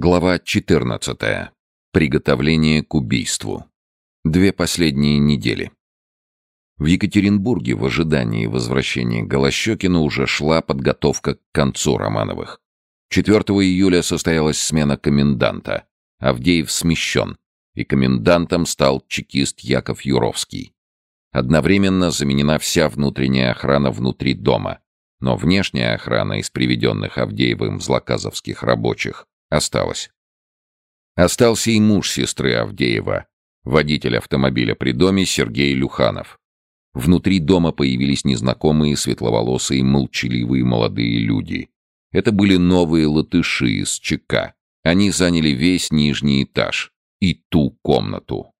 Глава 14. Приготовление к убийству. Две последние недели. В Екатеринбурге в ожидании возвращения Голощекина уже шла подготовка к концу Романовых. 4 июля состоялась смена коменданта. Авдеев смещен, и комендантом стал чекист Яков Юровский. Одновременно заменена вся внутренняя охрана внутри дома, но внешняя охрана из приведенных Авдеевым злоказовских рабочих осталось. Остался и муж сестры Авдеева, водитель автомобиля при доме Сергей Люханов. Внутри дома появились незнакомые светловолосые молчаливые молодые люди. Это были новые латыши из ЧК. Они заняли весь нижний этаж и ту комнату.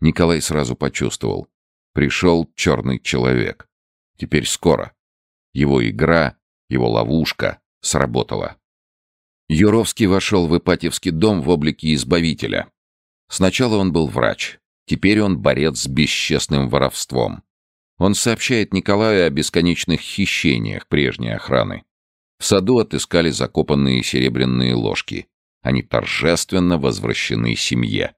Николай сразу почувствовал. Пришел черный человек. Теперь скоро. Его игра, его ловушка сработала. Юровский вошел в Ипатьевский дом в облике избавителя. Сначала он был врач, теперь он борец с бесчестным воровством. Он сообщает Николаю о бесконечных хищениях прежней охраны. В саду отыскали закопанные серебряные ложки. Они торжественно возвращены семье.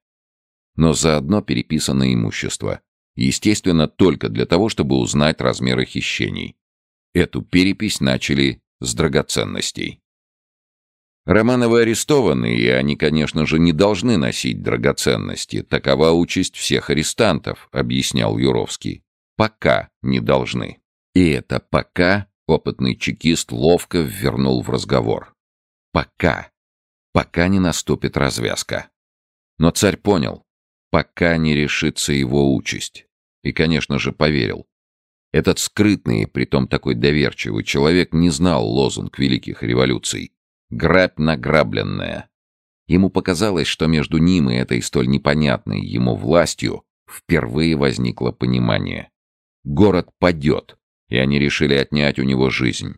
Но заодно переписано имущество. Естественно, только для того, чтобы узнать размеры хищений. Эту перепись начали с драгоценностей. Романовы арестованы, и они, конечно же, не должны носить драгоценности. Такова участь всех арестантов, объяснял Юровский. Пока не должны. И это «пока» опытный чекист ловко ввернул в разговор. Пока. Пока не наступит развязка. Но царь понял, пока не решится его участь. И, конечно же, поверил. Этот скрытный, притом такой доверчивый человек не знал лозунг великих революций грабь награбленная. Ему показалось, что между ним и этой столь непонятной ему властью впервые возникло понимание. Город падет, и они решили отнять у него жизнь.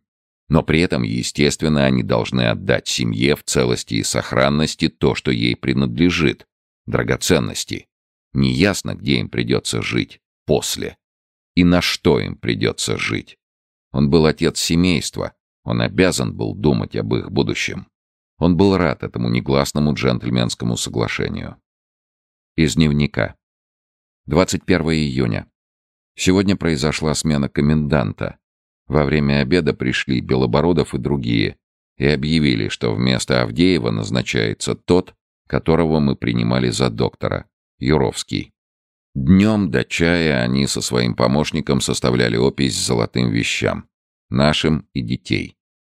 Но при этом, естественно, они должны отдать семье в целости и сохранности то, что ей принадлежит, драгоценности. Неясно, где им придется жить после. И на что им придется жить. Он был отец семейства, он обязан был думать об их будущем. Он был рад этому негласному джентльменскому соглашению. Из дневника. 21 июня. Сегодня произошла смена коменданта. Во время обеда пришли Белобородов и другие и объявили, что вместо Авдеева назначается тот, которого мы принимали за доктора, Юровский. Днем до чая они со своим помощником составляли опись золотым вещам, нашим и детей.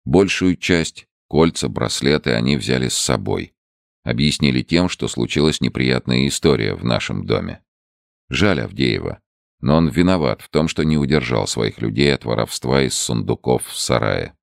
Большую часть, кольца, браслеты они взяли с собой. Объяснили тем, что случилась неприятная история в нашем доме. Жаль Авдеева, но он виноват в том, что не удержал своих людей от воровства из сундуков в сарае.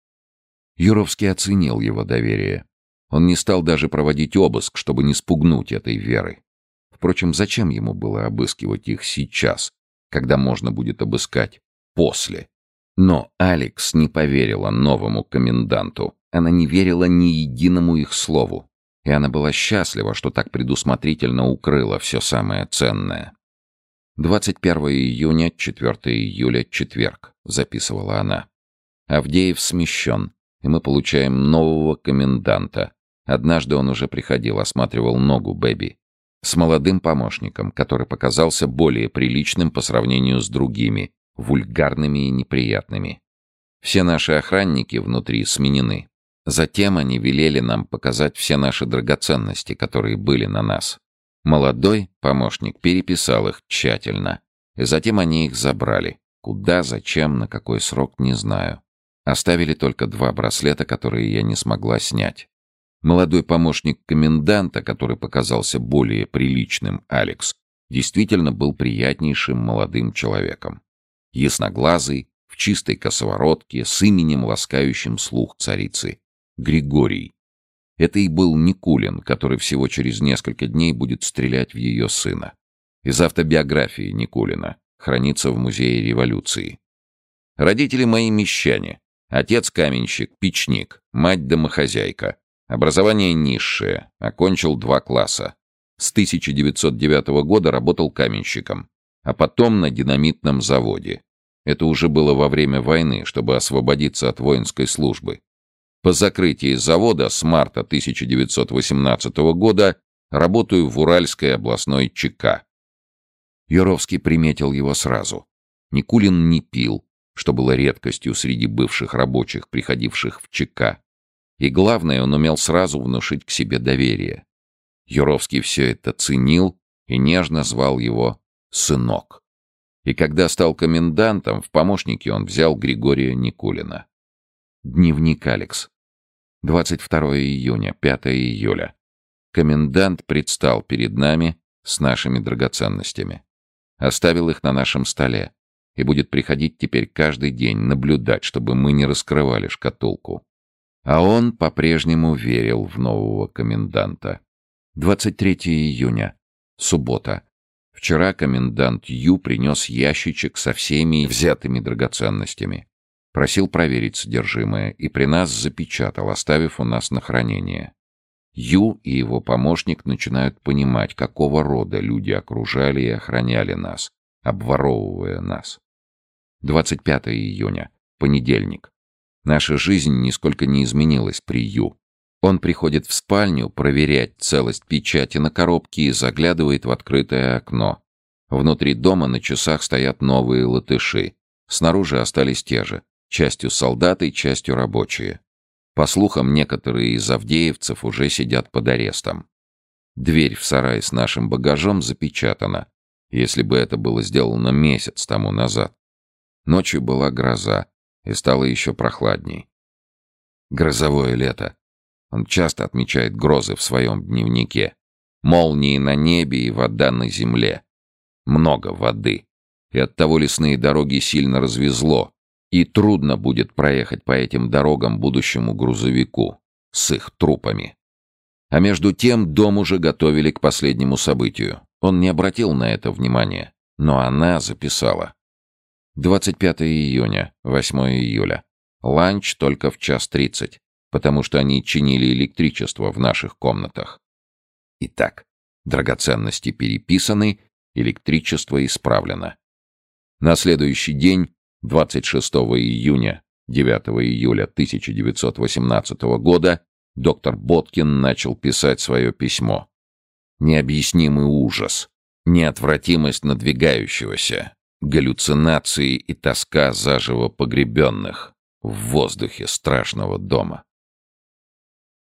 Юровский оценил его доверие. Он не стал даже проводить обыск, чтобы не спугнуть этой веры. Впрочем, зачем ему было обыскивать их сейчас, когда можно будет обыскать после? Но Алекс не поверила новому коменданту. Она не верила ни единому их слову. И она была счастлива, что так предусмотрительно укрыла все самое ценное. 21 июня, 4 июля, четверг, записывала она. Авдеев смещен, и мы получаем нового коменданта. Однажды он уже приходил, осматривал ногу Бэби. С молодым помощником, который показался более приличным по сравнению с другими, вульгарными и неприятными. Все наши охранники внутри сменены. Затем они велели нам показать все наши драгоценности, которые были на нас. Молодой помощник переписал их тщательно. И затем они их забрали. Куда, зачем, на какой срок, не знаю. Оставили только два браслета, которые я не смогла снять. Молодой помощник коменданта, который показался более приличным, Алекс, действительно был приятнейшим молодым человеком ясноглазый, в чистой косоворотке, с именем, ласкающим слух царицы. Григорий. Это и был Никулин, который всего через несколько дней будет стрелять в ее сына. Из автобиографии Никулина. Хранится в Музее революции. Родители мои мещане. Отец каменщик, печник, мать домохозяйка. Образование низшее, окончил два класса. С 1909 года работал каменщиком а потом на динамитном заводе. Это уже было во время войны, чтобы освободиться от воинской службы. По закрытии завода с марта 1918 года работаю в Уральской областной ЧК. Юровский приметил его сразу. Никулин не пил, что было редкостью среди бывших рабочих, приходивших в ЧК. И главное, он умел сразу внушить к себе доверие. Юровский все это ценил и нежно звал его «сынок». И когда стал комендантом, в помощники он взял Григория Никулина. Дневник Алекс. 22 июня, 5 июля. Комендант предстал перед нами с нашими драгоценностями. Оставил их на нашем столе и будет приходить теперь каждый день наблюдать, чтобы мы не раскрывали шкатулку. А он по-прежнему верил в нового коменданта. 23 июня. Суббота. Вчера комендант Ю принес ящичек со всеми взятыми драгоценностями. Просил проверить содержимое и при нас запечатал, оставив у нас на хранение. Ю и его помощник начинают понимать, какого рода люди окружали и охраняли нас, обворовывая нас. 25 июня, понедельник. Наша жизнь нисколько не изменилась при Ю. Он приходит в спальню проверять целость печати на коробке и заглядывает в открытое окно. Внутри дома на часах стоят новые латыши. Снаружи остались те же, частью солдаты, частью рабочие. По слухам, некоторые из авдеевцев уже сидят под арестом. Дверь в сарай с нашим багажом запечатана, если бы это было сделано месяц тому назад. Ночью была гроза, и стало еще прохладней. Грозовое лето. Он часто отмечает грозы в своем дневнике. Молнии на небе и вода на земле. Много воды. И оттого лесные дороги сильно развезло. И трудно будет проехать по этим дорогам будущему грузовику с их трупами. А между тем дом уже готовили к последнему событию. Он не обратил на это внимания, но она записала. 25 июня, 8 июля. Ланч только в час тридцать потому что они чинили электричество в наших комнатах. Итак, драгоценности переписаны, электричество исправлено. На следующий день, 26 июня, 9 июля 1918 года, доктор Боткин начал писать свое письмо. Необъяснимый ужас, неотвратимость надвигающегося, галлюцинации и тоска заживо погребенных в воздухе страшного дома.